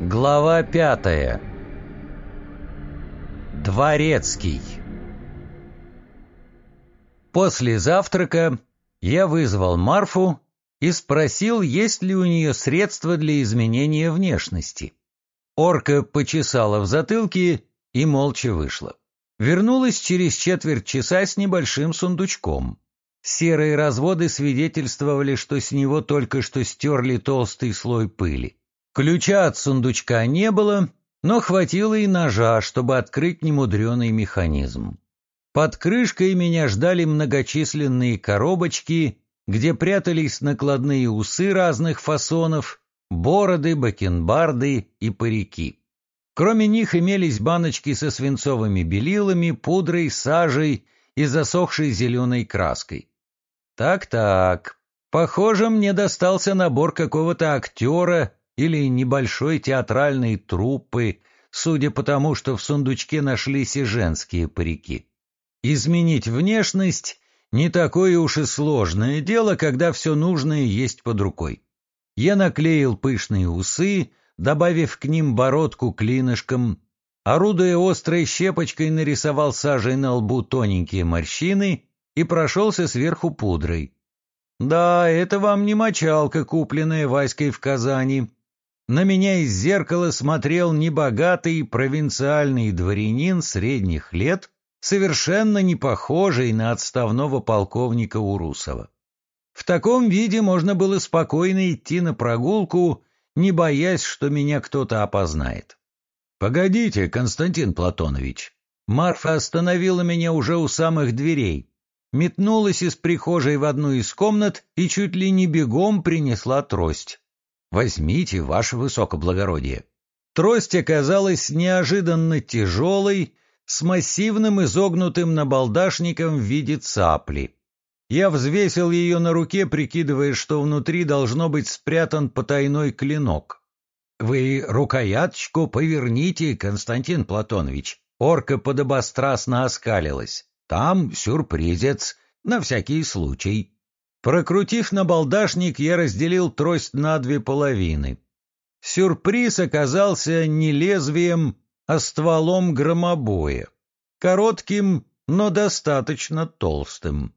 Глава пятая Дворецкий После завтрака я вызвал Марфу и спросил, есть ли у нее средства для изменения внешности. Орка почесала в затылке и молча вышла. Вернулась через четверть часа с небольшим сундучком. Серые разводы свидетельствовали, что с него только что стерли толстый слой пыли. Ключа от сундучка не было, но хватило и ножа, чтобы открыть немудреный механизм. Под крышкой меня ждали многочисленные коробочки, где прятались накладные усы разных фасонов, бороды, бакенбарды и парики. Кроме них имелись баночки со свинцовыми белилами, пудрой, сажей и засохшей зеленой краской. Так-так, похоже, мне достался набор какого-то актера или небольшой театральной труппы, судя по тому, что в сундучке нашлись и женские парики. Изменить внешность — не такое уж и сложное дело, когда все нужное есть под рукой. Я наклеил пышные усы, добавив к ним бородку клинышком, орудуя острой щепочкой, нарисовал сажей на лбу тоненькие морщины и прошелся сверху пудрой. Да, это вам не мочалка, купленная Васькой в Казани. На меня из зеркала смотрел небогатый провинциальный дворянин средних лет, совершенно не похожий на отставного полковника Урусова. В таком виде можно было спокойно идти на прогулку, не боясь, что меня кто-то опознает. «Погодите, Константин Платонович». Марфа остановила меня уже у самых дверей, метнулась из прихожей в одну из комнат и чуть ли не бегом принесла трость. Возьмите, ваше высокоблагородие. Трость оказалась неожиданно тяжелой, с массивным изогнутым набалдашником в виде цапли. Я взвесил ее на руке, прикидывая, что внутри должно быть спрятан потайной клинок. «Вы рукояточку поверните, Константин Платонович». Орка подобострастно оскалилась. «Там сюрпризец, на всякий случай». Прокрутив набалдашник, я разделил трость на две половины. Сюрприз оказался не лезвием, а стволом громобоя. Коротким, но достаточно толстым.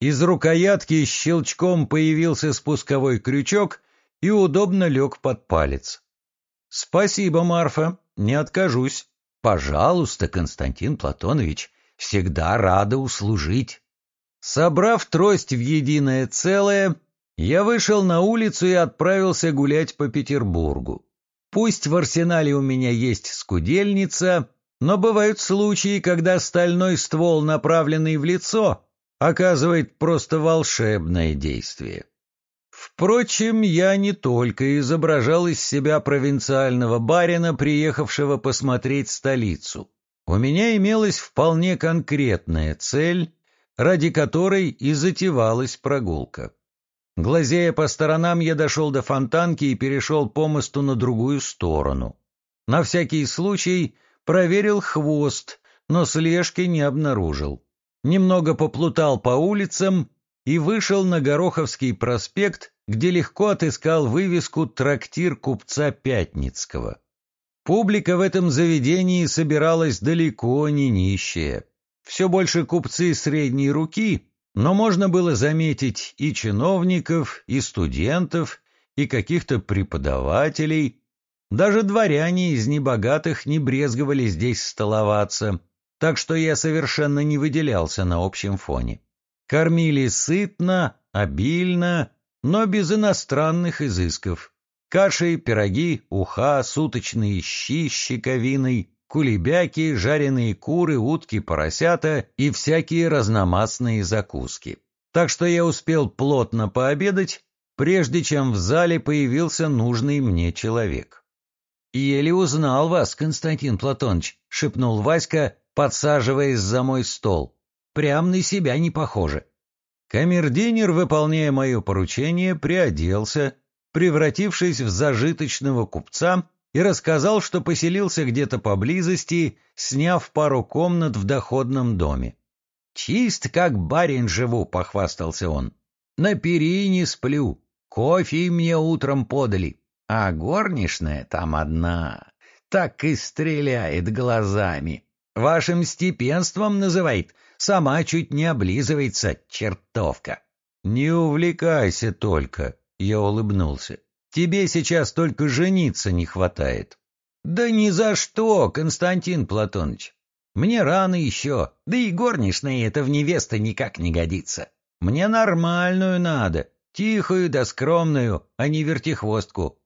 Из рукоятки щелчком появился спусковой крючок и удобно лег под палец. «Спасибо, Марфа, не откажусь. Пожалуйста, Константин Платонович, всегда рада услужить». Собрав трость в единое целое, я вышел на улицу и отправился гулять по Петербургу. Пусть в арсенале у меня есть скудельница, но бывают случаи, когда стальной ствол, направленный в лицо, оказывает просто волшебное действие. Впрочем, я не только изображал из себя провинциального барина, приехавшего посмотреть столицу. У меня имелась вполне конкретная цель, ради которой и затевалась прогулка. Глазея по сторонам, я дошел до фонтанки и перешел по мосту на другую сторону. На всякий случай проверил хвост, но слежки не обнаружил. Немного поплутал по улицам и вышел на Гороховский проспект, где легко отыскал вывеску «Трактир купца Пятницкого». Публика в этом заведении собиралась далеко не нищая все больше купцы средней руки, но можно было заметить и чиновников, и студентов, и каких-то преподавателей. Даже дворяне из небогатых не брезговали здесь столоваться, так что я совершенно не выделялся на общем фоне. Кормили сытно, обильно, но без иностранных изысков. Каши, пироги, уха, суточные щи с щековиной, кулебяки, жареные куры, утки, поросята и всякие разномастные закуски. Так что я успел плотно пообедать, прежде чем в зале появился нужный мне человек. «Еле узнал вас, Константин Платоныч», — шепнул Васька, подсаживаясь за мой стол. «Прям на себя не похоже». Камердинер, выполняя мое поручение, приоделся, превратившись в зажиточного купца и рассказал, что поселился где-то поблизости, сняв пару комнат в доходном доме. «Чист, как барин живу», — похвастался он. «На перине сплю. Кофе мне утром подали. А горничная там одна, так и стреляет глазами. Вашим степенством называет, сама чуть не облизывается, чертовка. Не увлекайся только, я улыбнулся. Тебе сейчас только жениться не хватает. Да ни за что, Константин Платоныч. Мне рано еще, да и горничная это в невеста никак не годится. Мне нормальную надо, тихую да скромную, а не вертихвостку.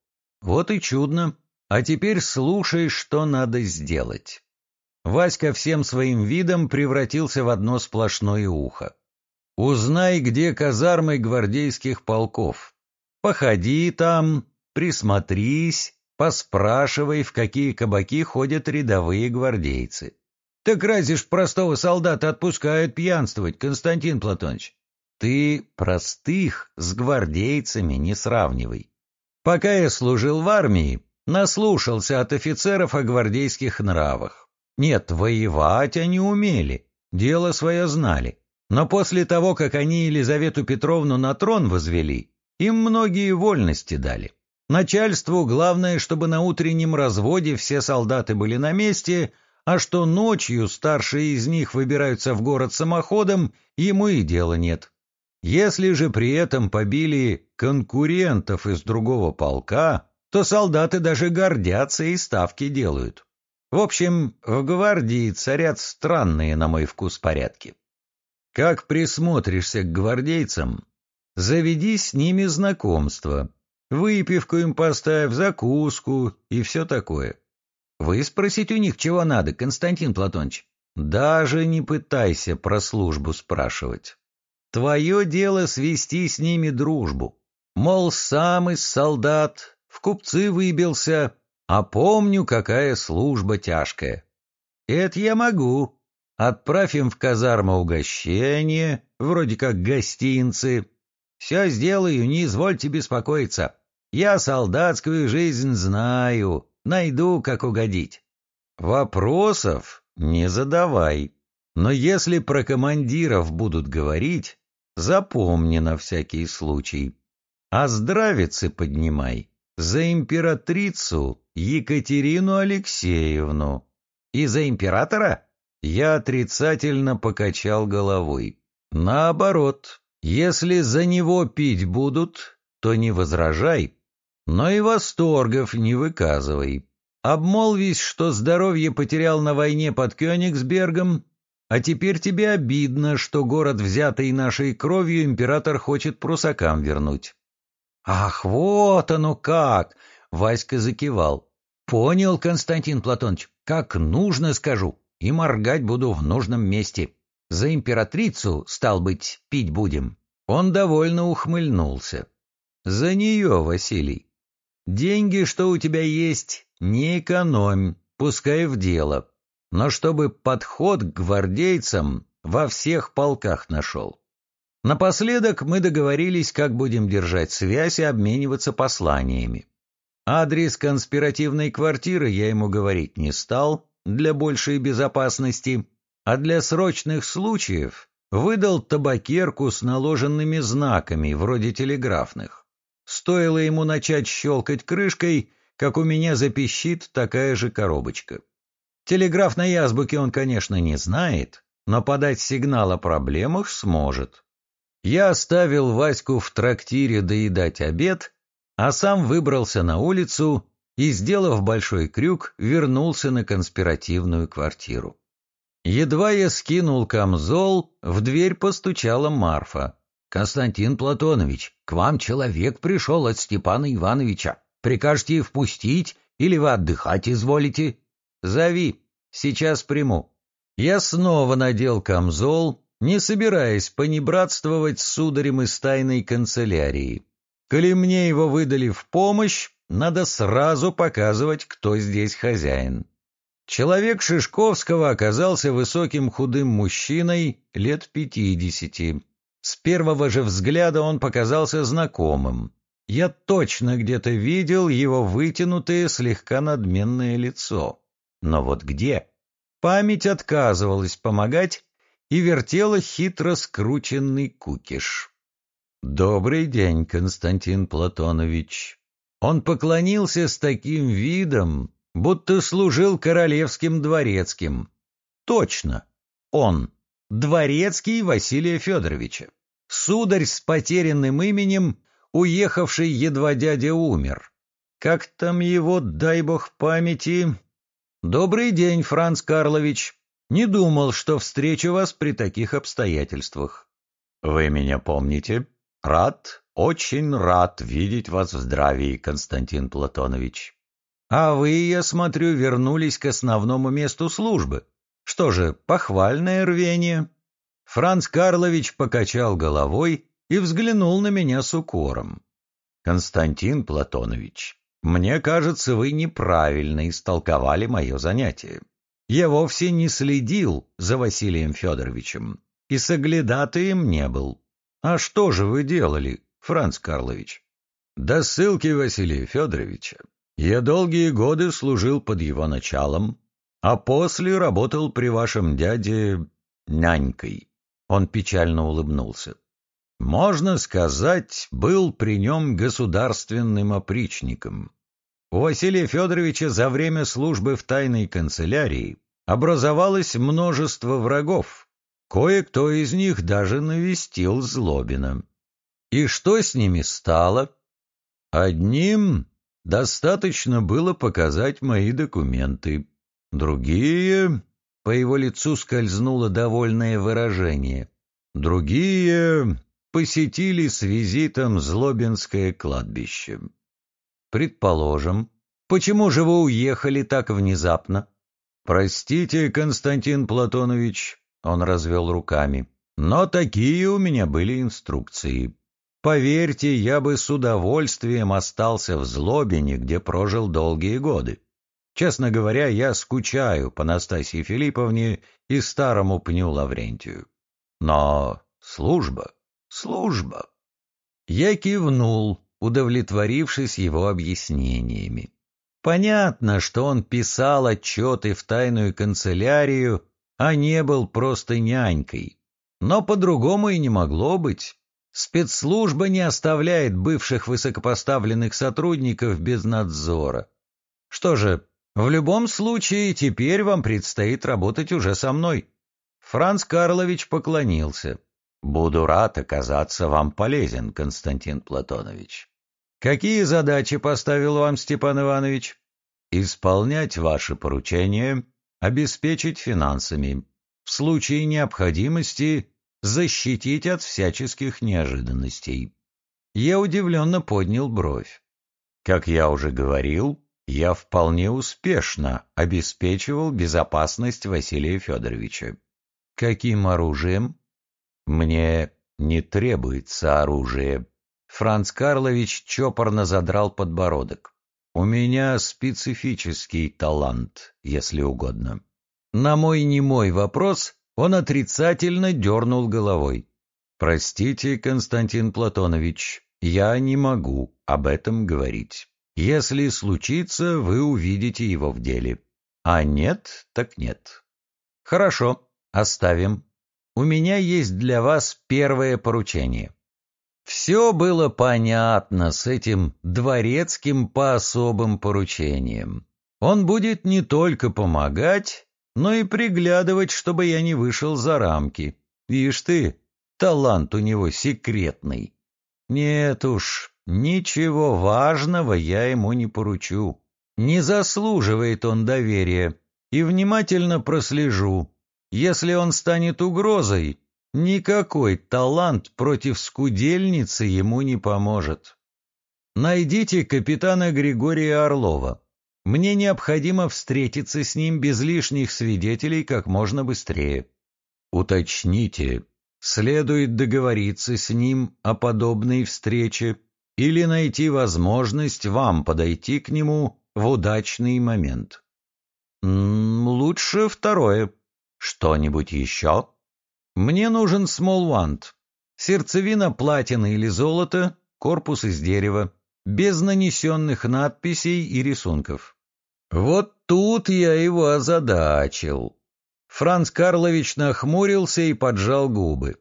Вот и чудно. А теперь слушай, что надо сделать. Васька всем своим видом превратился в одно сплошное ухо. Узнай, где казармы гвардейских полков. Походи там, присмотрись, поспрашивай, в какие кабаки ходят рядовые гвардейцы. Так разве ж простого солдата отпускают пьянствовать, Константин Платонович? Ты простых с гвардейцами не сравнивай. Пока я служил в армии, наслушался от офицеров о гвардейских нравах. Нет, воевать они умели, дело свое знали. Но после того, как они Елизавету Петровну на трон возвели, им многие вольности дали. Начальству главное, чтобы на утреннем разводе все солдаты были на месте, а что ночью старшие из них выбираются в город самоходом, ему и дела нет. Если же при этом побили конкурентов из другого полка, то солдаты даже гордятся и ставки делают. В общем, в гвардии царят странные, на мой вкус, порядки. Как присмотришься к гвардейцам, Заведи с ними знакомство. Выпивку им поставь, закуску и все такое. Вы спросить у них, чего надо, Константин Платонович. Даже не пытайся про службу спрашивать. Твое дело свести с ними дружбу. Мол, сам из солдат, в купцы выбился, а помню, какая служба тяжкая. Это я могу. Отправь им в казарму угощение, вроде как гостинцы, все сделаю, не извольте беспокоиться. Я солдатскую жизнь знаю, найду, как угодить. Вопросов не задавай. Но если про командиров будут говорить, запомни на всякий случай. А здравицы поднимай за императрицу Екатерину Алексеевну. И за императора? Я отрицательно покачал головой. Наоборот, если за него пить будут, то не возражай, но и восторгов не выказывай. Обмолвись, что здоровье потерял на войне под Кёнигсбергом, а теперь тебе обидно, что город, взятый нашей кровью, император хочет прусакам вернуть. Ах, вот оно как! Васька закивал. Понял, Константин Платонович, как нужно скажу, и моргать буду в нужном месте. За императрицу, стал быть, пить будем. Он довольно ухмыльнулся. За нее, Василий. Деньги, что у тебя есть, не экономь, пускай в дело. Но чтобы подход к гвардейцам во всех полках нашел. Напоследок мы договорились, как будем держать связь и обмениваться посланиями. Адрес конспиративной квартиры я ему говорить не стал, для большей безопасности, а для срочных случаев выдал табакерку с наложенными знаками, вроде телеграфных. Стоило ему начать щелкать крышкой, как у меня запищит такая же коробочка. Телеграфной азбуки он, конечно, не знает, но подать сигнал о проблемах сможет. Я оставил Ваську в трактире доедать обед, а сам выбрался на улицу и, сделав большой крюк, вернулся на конспиративную квартиру. Едва я скинул камзол, в дверь постучала Марфа. «Константин Платонович, к вам человек пришел от Степана Ивановича. Прикажете впустить или вы отдыхать изволите?» «Зови, сейчас приму». Я снова надел камзол, не собираясь понебратствовать с сударем из тайной канцелярии. Коли мне его выдали в помощь, надо сразу показывать, кто здесь хозяин. Человек Шишковского оказался высоким худым мужчиной лет пятидесяти. С первого же взгляда он показался знакомым. Я точно где-то видел его вытянутое, слегка надменное лицо. Но вот где? Память отказывалась помогать и вертела хитро скрученный кукиш. «Добрый день, Константин Платонович». Он поклонился с таким видом, будто служил королевским дворецким. Точно, он, дворецкий Василия Федоровича, сударь с потерянным именем, уехавший едва дядя умер. Как там его, дай бог памяти? Добрый день, Франц Карлович. Не думал, что встречу вас при таких обстоятельствах. Вы меня помните? Рад, очень рад видеть вас в здравии, Константин Платонович. А вы, я смотрю, вернулись к основному месту службы. Что же, похвальное рвение. Франц Карлович покачал головой и взглянул на меня с укором. Константин Платонович, мне кажется, вы неправильно истолковали мое занятие. Я вовсе не следил за Василием Федоровичем и соглядатаем не был. А что же вы делали, Франц Карлович? До ссылки Василия Федоровича я долгие годы служил под его началом, а после работал при вашем дяде нянькой. Он печально улыбнулся. Можно сказать, был при нем государственным опричником. У Василия Федоровича за время службы в тайной канцелярии образовалось множество врагов. Кое-кто из них даже навестил Злобина. И что с ними стало? Одним достаточно было показать мои документы. Другие... По его лицу скользнуло довольное выражение. Другие посетили с визитом Злобинское кладбище. Предположим. Почему же вы уехали так внезапно? Простите, Константин Платонович, он развел руками, но такие у меня были инструкции. Поверьте, я бы с удовольствием остался в Злобине, где прожил долгие годы. Честно говоря, я скучаю по Настасье Филипповне и старому пню Лаврентию. Но служба, служба. Я кивнул, удовлетворившись его объяснениями. Понятно, что он писал отчеты в тайную канцелярию, а не был просто нянькой. Но по-другому и не могло быть. Спецслужба не оставляет бывших высокопоставленных сотрудников без надзора. Что же, в любом случае, теперь вам предстоит работать уже со мной. Франц Карлович поклонился. Буду рад оказаться вам полезен, Константин Платонович. Какие задачи поставил вам Степан Иванович? Исполнять ваши поручения, обеспечить финансами, в случае необходимости защитить от всяческих неожиданностей. Я удивленно поднял бровь. Как я уже говорил, я вполне успешно обеспечивал безопасность Василия Федоровича. Каким оружием? «Мне не требуется оружие». Франц Карлович чопорно задрал подбородок. «У меня специфический талант, если угодно». На мой немой вопрос он отрицательно дернул головой. «Простите, Константин Платонович, я не могу об этом говорить. Если случится, вы увидите его в деле. А нет, так нет». «Хорошо, оставим у меня есть для вас первое поручение. Все было понятно с этим дворецким по особым поручениям. Он будет не только помогать, но и приглядывать, чтобы я не вышел за рамки. Видишь ты, талант у него секретный. Нет уж, ничего важного я ему не поручу. Не заслуживает он доверия, и внимательно прослежу, если он станет угрозой, никакой талант против скудельницы ему не поможет. Найдите капитана Григория Орлова. Мне необходимо встретиться с ним без лишних свидетелей как можно быстрее. Уточните, следует договориться с ним о подобной встрече или найти возможность вам подойти к нему в удачный момент. лучше второе. Что-нибудь еще? Мне нужен смолвант. Сердцевина платины или золота, корпус из дерева, без нанесенных надписей и рисунков. Вот тут я его озадачил. Франц Карлович нахмурился и поджал губы.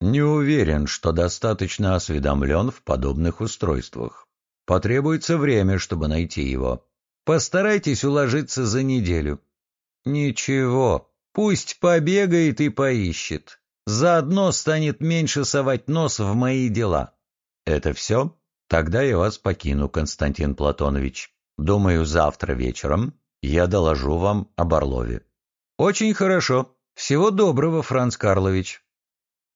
Не уверен, что достаточно осведомлен в подобных устройствах. Потребуется время, чтобы найти его. Постарайтесь уложиться за неделю. Ничего, пусть побегает и поищет. Заодно станет меньше совать нос в мои дела. Это все? Тогда я вас покину, Константин Платонович. Думаю, завтра вечером я доложу вам об Орлове. Очень хорошо. Всего доброго, Франц Карлович.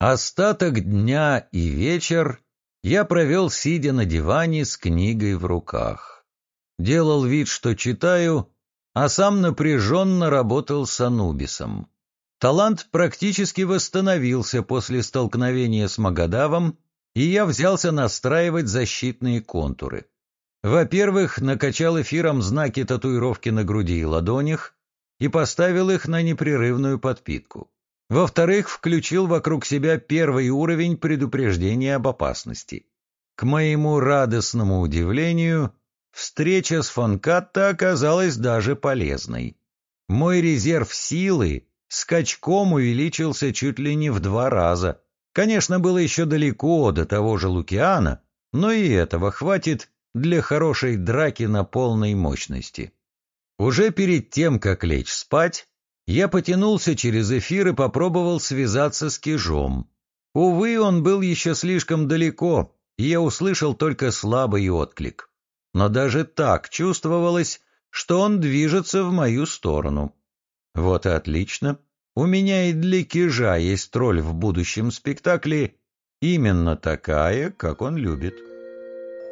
Остаток дня и вечер я провел, сидя на диване с книгой в руках. Делал вид, что читаю, а сам напряженно работал с Анубисом. Талант практически восстановился после столкновения с Магадавом, и я взялся настраивать защитные контуры. Во-первых, накачал эфиром знаки татуировки на груди и ладонях и поставил их на непрерывную подпитку. Во-вторых, включил вокруг себя первый уровень предупреждения об опасности. К моему радостному удивлению, встреча с фон Катта оказалась даже полезной. Мой резерв силы скачком увеличился чуть ли не в два раза. Конечно, было еще далеко до того же Лукиана, но и этого хватит для хорошей драки на полной мощности. Уже перед тем, как лечь спать, я потянулся через эфир и попробовал связаться с Кижом. Увы, он был еще слишком далеко, и я услышал только слабый отклик. Но даже так чувствовалось, что он движется в мою сторону. Вот и отлично. У меня и для Кижа есть роль в будущем спектакле, именно такая, как он любит.